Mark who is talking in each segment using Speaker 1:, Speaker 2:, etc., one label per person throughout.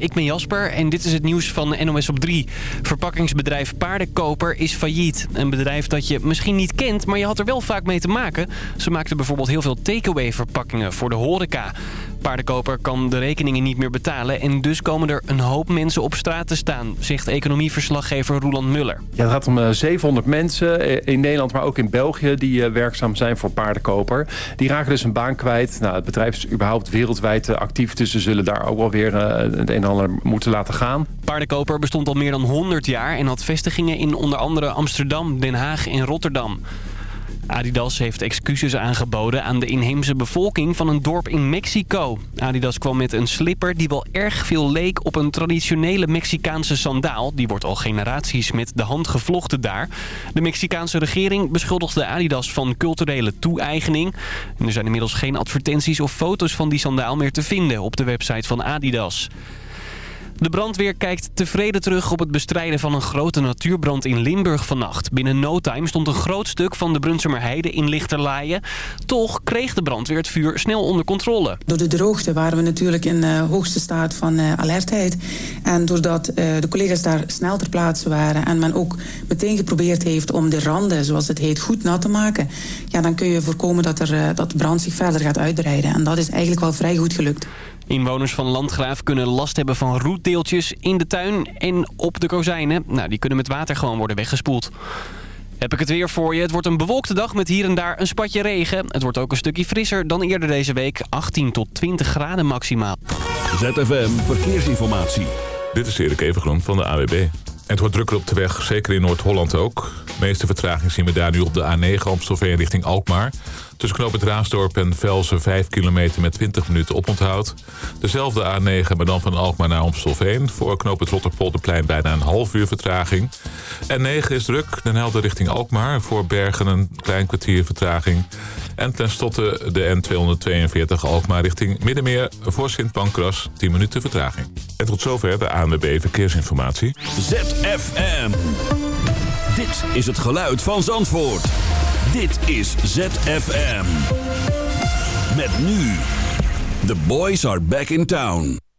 Speaker 1: ik ben Jasper en dit is het nieuws van NOS op 3. Verpakkingsbedrijf Paardenkoper is failliet. Een bedrijf dat je misschien niet kent, maar je had er wel vaak mee te maken. Ze maakten bijvoorbeeld heel veel takeaway verpakkingen voor de horeca. Paardenkoper kan de rekeningen niet meer betalen en dus komen er een hoop mensen op straat te staan, zegt economieverslaggever Roland Muller.
Speaker 2: Ja, het gaat om 700 eh, mensen eh, in Nederland, maar ook in België die eh, werkzaam zijn voor Paardenkoper. Die raken dus een baan kwijt. Nou, het bedrijf is überhaupt wereldwijd actief, dus ze zullen daar ook wel weer het een en ander moeten laten gaan.
Speaker 1: Paardenkoper bestond al meer dan 100 jaar en had vestigingen in onder andere Amsterdam, Den Haag en Rotterdam. Adidas heeft excuses aangeboden aan de inheemse bevolking van een dorp in Mexico. Adidas kwam met een slipper die wel erg veel leek op een traditionele Mexicaanse sandaal. Die wordt al generaties met de hand gevlochten daar. De Mexicaanse regering beschuldigde Adidas van culturele toe-eigening. er zijn inmiddels geen advertenties of foto's van die sandaal meer te vinden op de website van Adidas. De brandweer kijkt tevreden terug op het bestrijden van een grote natuurbrand in Limburg vannacht. Binnen no time stond een groot stuk van de Brunsumer Heide in Lichterlaaien. Toch kreeg de brandweer het vuur snel onder controle.
Speaker 3: Door de droogte waren we natuurlijk in uh, hoogste staat van uh, alertheid. En doordat uh, de collega's daar snel ter plaatse waren... en men ook meteen geprobeerd heeft om de randen, zoals het heet, goed nat te maken... ja, dan kun je voorkomen dat, er, dat de brand zich verder gaat uitbreiden. En dat is eigenlijk wel vrij goed gelukt.
Speaker 1: Inwoners van Landgraaf kunnen last hebben van in de tuin en op de kozijnen. Nou, die kunnen met water gewoon worden weggespoeld. Heb ik het weer voor je. Het wordt een bewolkte dag met hier en daar een spatje regen. Het wordt ook een stukje frisser dan eerder deze week. 18 tot 20 graden maximaal.
Speaker 4: ZFM Verkeersinformatie.
Speaker 5: Dit is Erik Evengroen van de AWB. Het wordt drukker op de weg, zeker in Noord-Holland ook. De meeste vertraging zien we daar nu op de A9 Amstelveen richting Alkmaar. Tussen knoop het Raasdorp en Velsen 5 kilometer met 20 minuten oponthoud. Dezelfde A9, maar dan van Alkmaar naar Amstelveen. Voor knoop het Rotterpolderplein bijna een half uur vertraging. N9 is druk, Den Helder richting Alkmaar. Voor Bergen een klein kwartier vertraging. En tenslotte de N242 Alkmaar richting Middenmeer. Voor Sint Pancras 10 minuten vertraging. En tot zover de ANWB Verkeersinformatie.
Speaker 4: ZFM. Dit is het geluid van Zandvoort. Dit is ZFM. Met nu. The boys are back in town.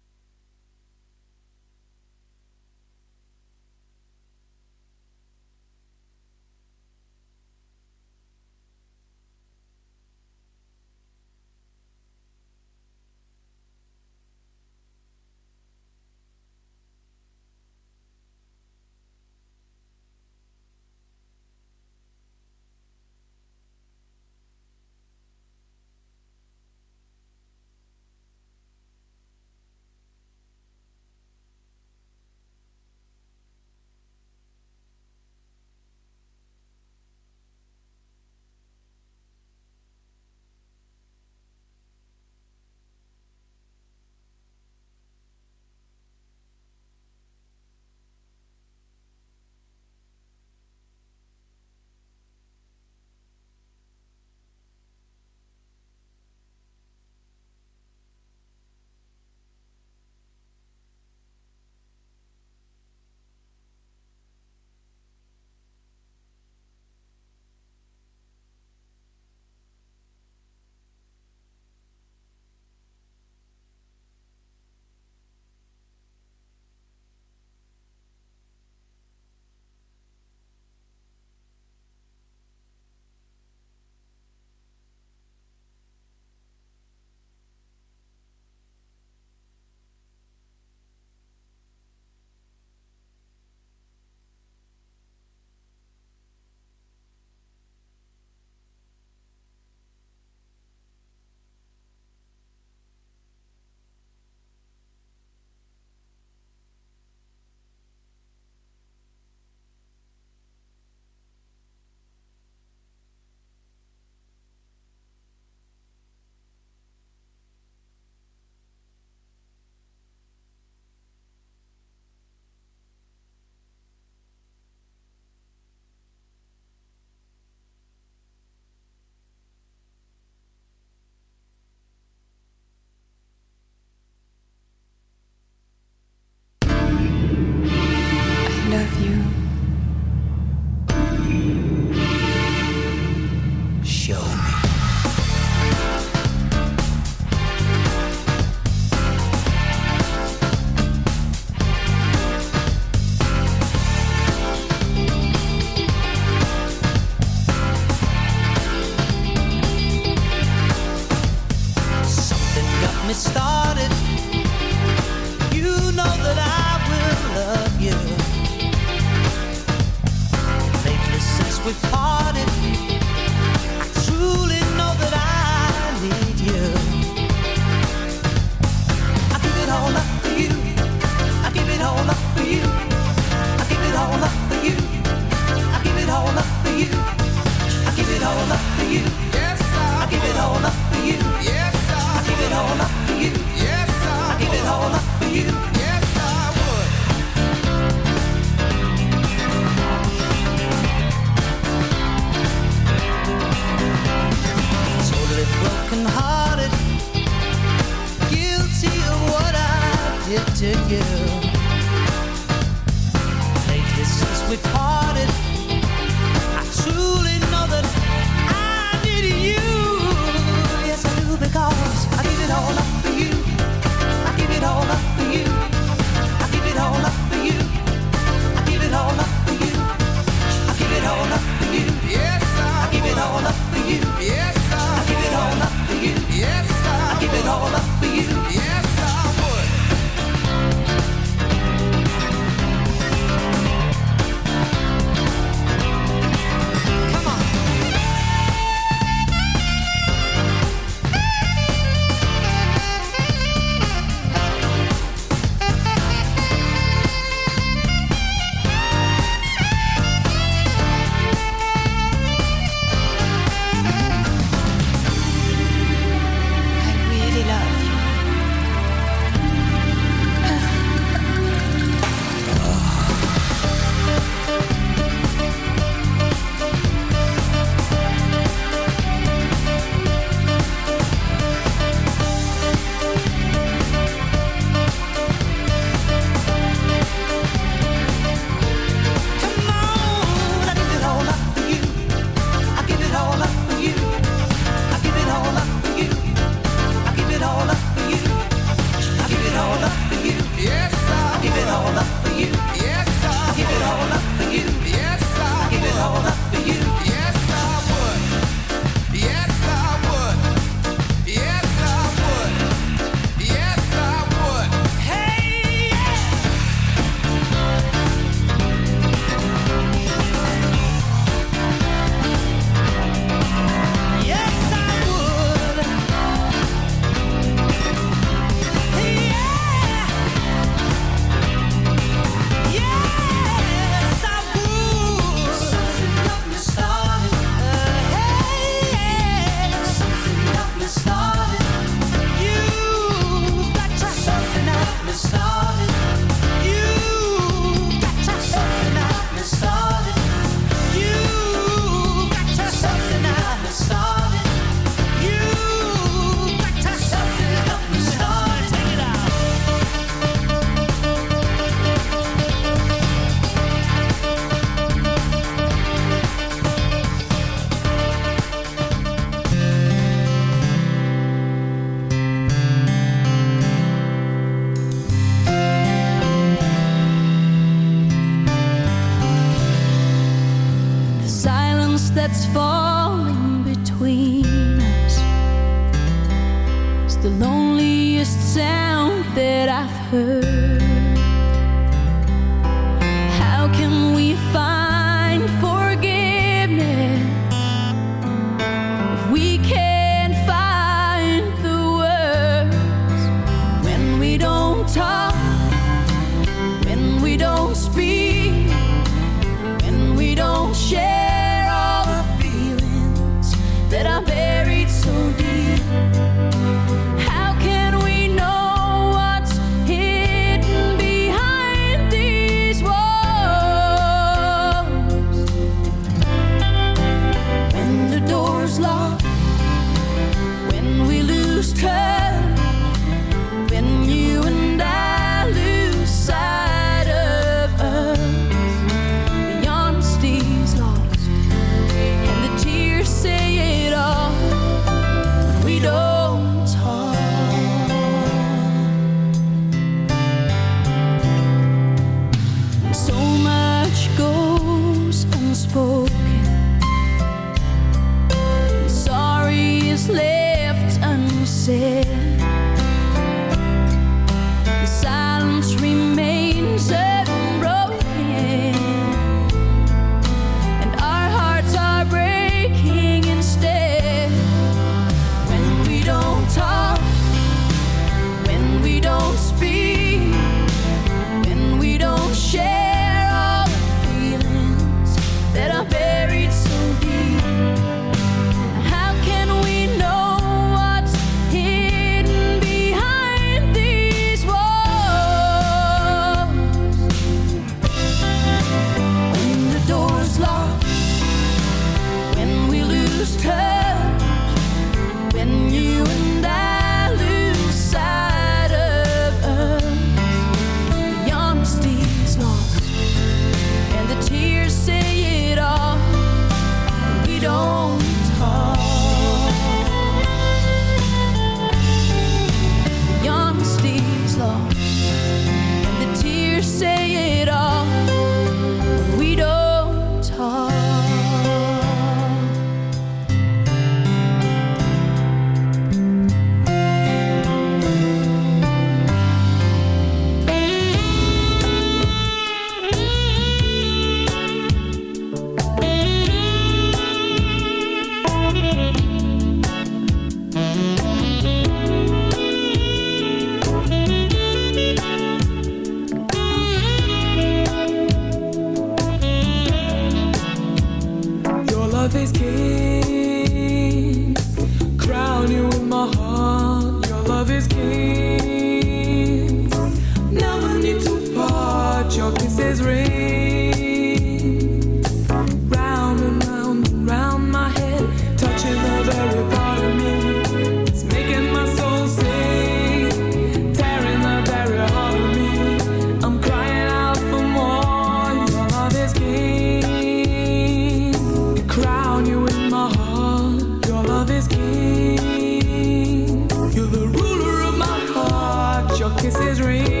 Speaker 6: kiss is real.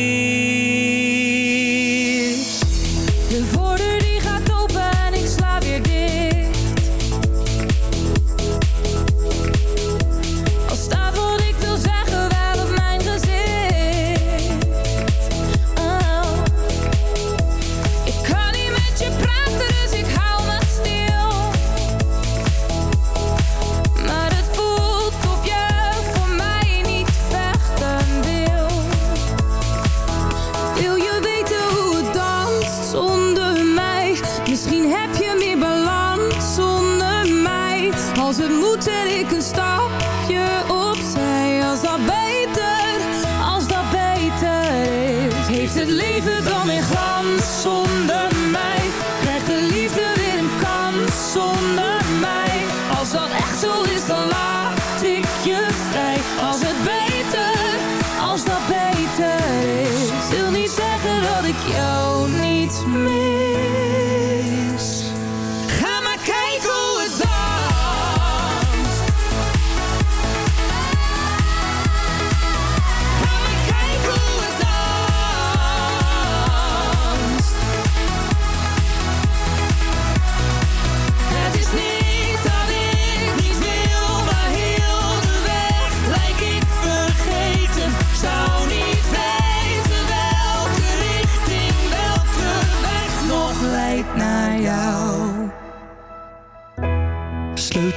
Speaker 7: Als het moet zet ik een stapje opzij. Als dat beter, als dat beter is. Heeft het leven dan weer glans zonder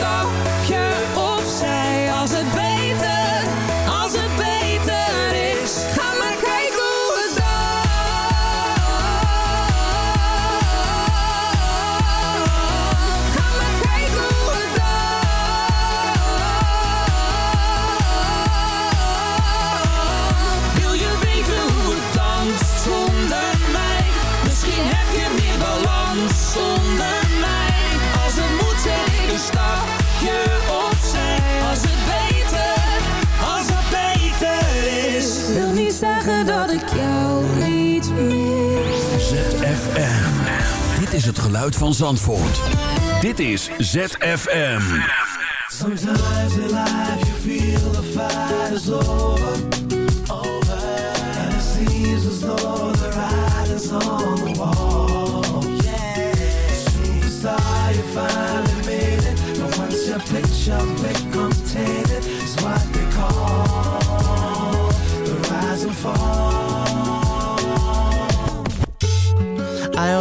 Speaker 7: zet is het
Speaker 4: geluid van Zandvoort. Dit is ZFM.
Speaker 8: Sometimes in life you feel the fight is over, over, and it seems as though the writing's on the wall. Yeah, superstar, you finally made it, but once your picture becomes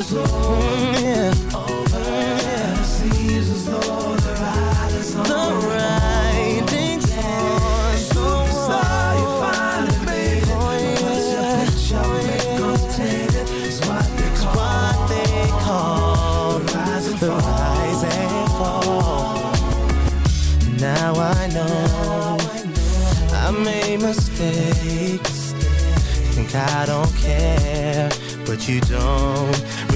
Speaker 8: Is over mm, yeah. Over yeah. And it seems as the ride is on. The writing's on Superstar, you finally made. It Once your picture becomes tainted It's what they call, what they call. The rise and fall, rise and fall. Now I know. I made mistakes. Think I don't care But you don't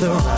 Speaker 8: the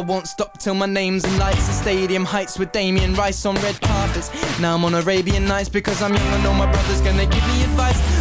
Speaker 9: won't stop till my name's in lights. The stadium heights with Damien Rice on red carpets. Now I'm on Arabian Nights because I'm young I know my brother's gonna give me advice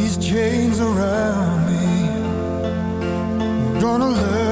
Speaker 10: these chains around me. I'm Gonna
Speaker 11: learn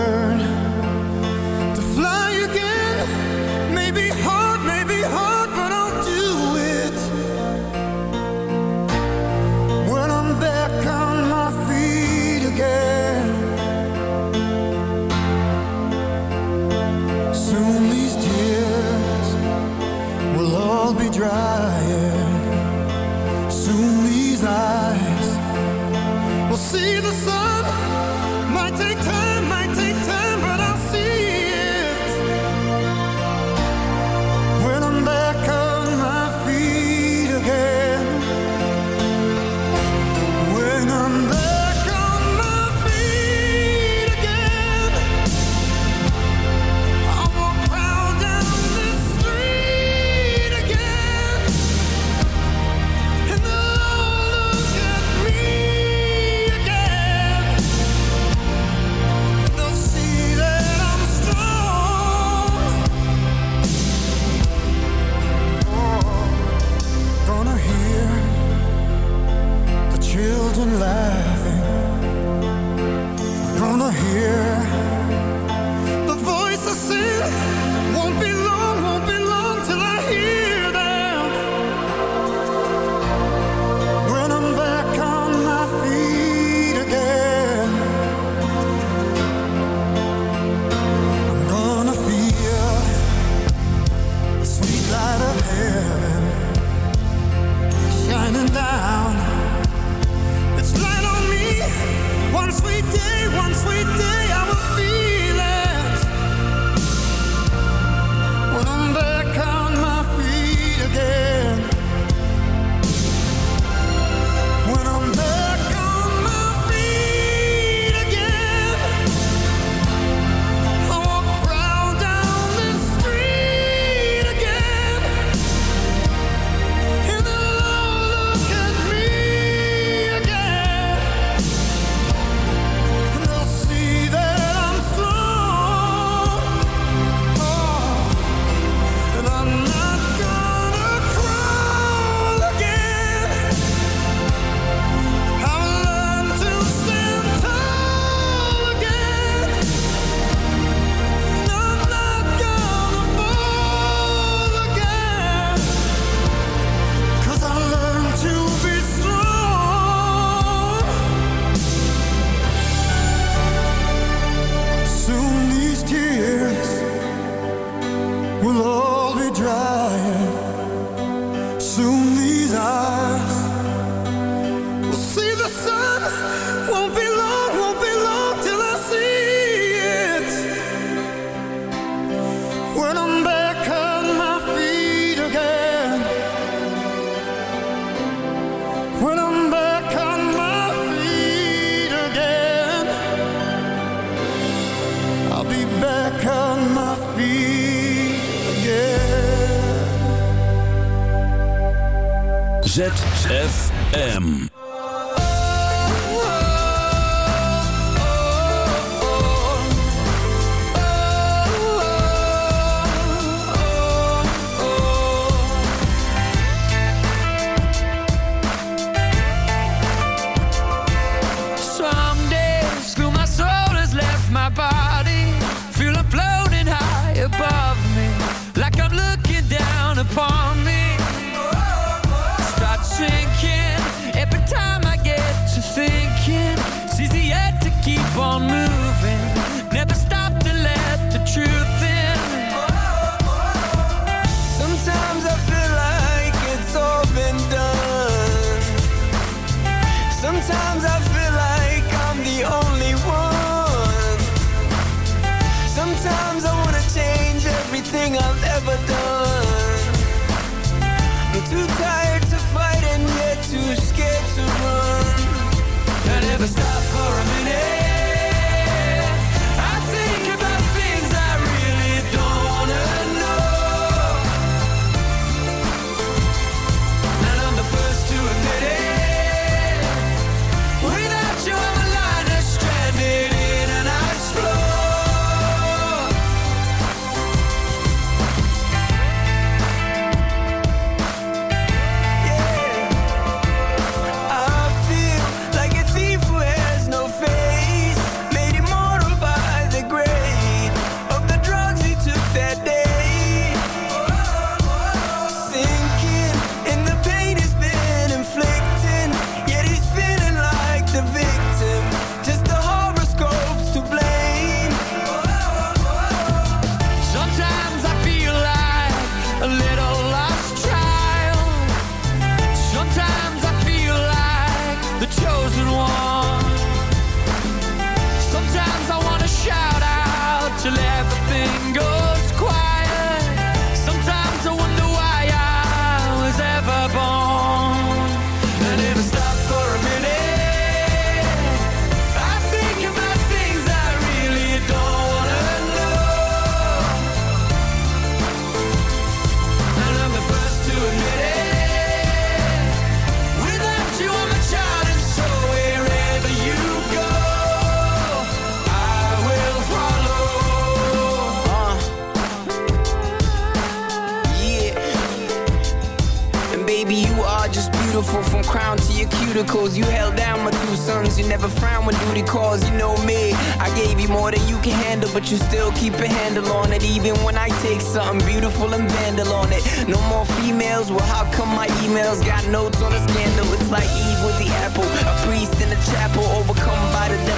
Speaker 11: you can handle, but you still keep a handle on it. Even when I take something beautiful and vandal on it. No more females, well, how come my emails got notes on a scandal? It's like Eve with the apple, a priest in the chapel, or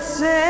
Speaker 6: você.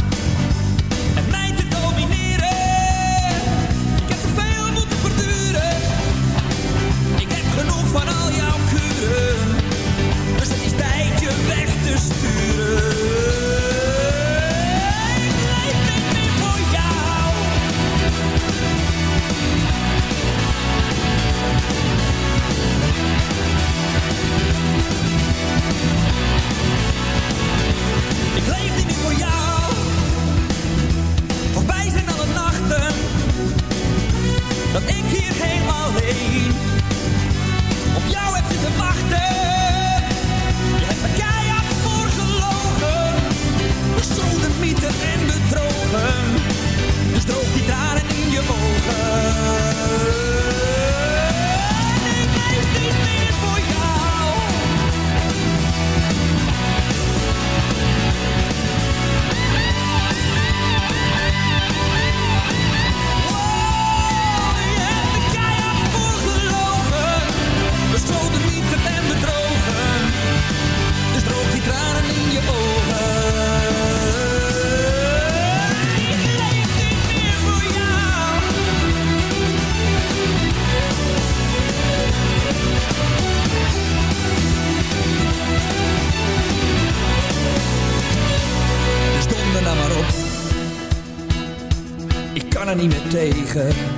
Speaker 6: krijgen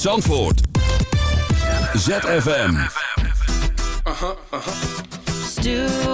Speaker 6: Zandvoort. ZFM.
Speaker 12: Uh
Speaker 6: -huh, uh.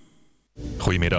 Speaker 13: Goedemiddag.